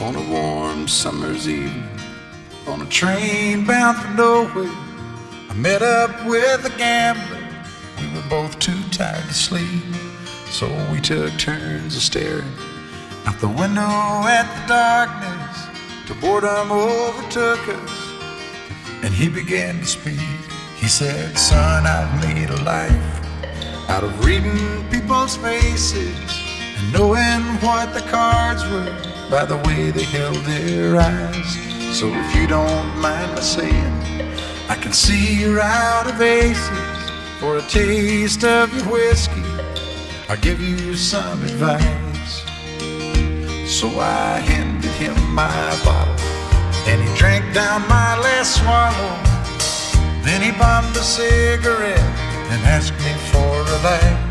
on a warm summer's evening on a train bound for nowhere. I met up with a gambler. We were both too tired to sleep, so we took turns of staring out the window at the darkness till boredom overtook us. And he began to speak. He said, Son, I've made a life out of reading people's faces and knowing what the cards were by the way they held their eyes. So if you don't mind my saying, I can see you're out of aces. For a taste of your whiskey, I'll give you some advice. So I handed him my bottle, and he drank down my last swallow. Then he bummed a cigarette and asked me for a light.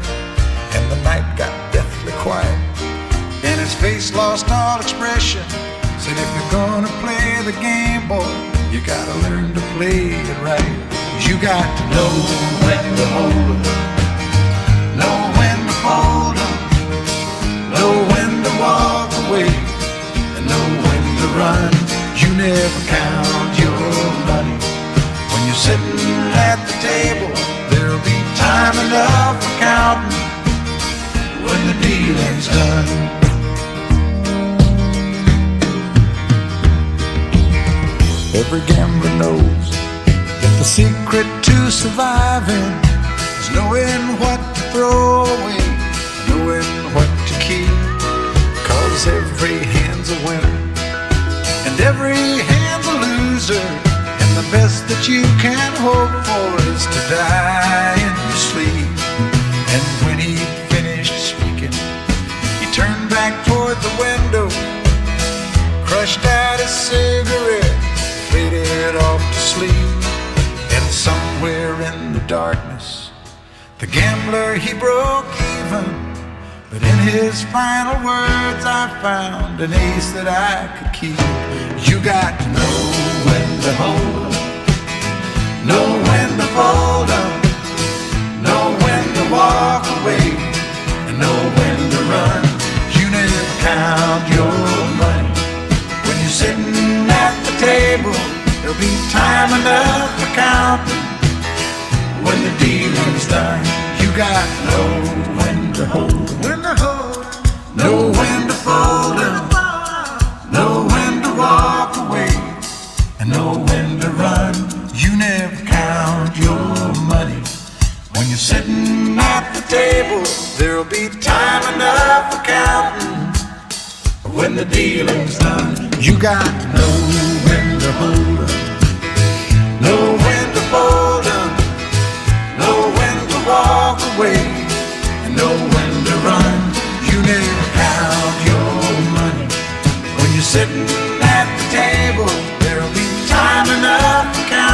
Face lost all expression. Said, if you're gonna play the game, boy, you gotta learn to play it right. You got to know when to hold know when to fold 'em, know when to walk away, and know when to run. You never count your money when you're sitting at the table. There'll be time enough for counting when the dealing's done. Every gambler knows that the secret to surviving is knowing what to throw away, knowing what to keep. Cause every hand's a winner and every hand's a loser. And the best that you can hope for is to die in your sleep. And when he finished speaking, he turned back toward the window, crushed out his cigarette, faded off to sleep. And somewhere in the darkness, the gambler he broke even. But in his final words, I found an ace that I could keep. You got to know when to hold know when to You got know when to hold, when to hold know when to fold know when to walk away, and know when to run. You never count your money when you're sitting at the table. There'll be time enough for counting when the dealing's done. You got know when to hold sitting at the table, there'll be time enough to.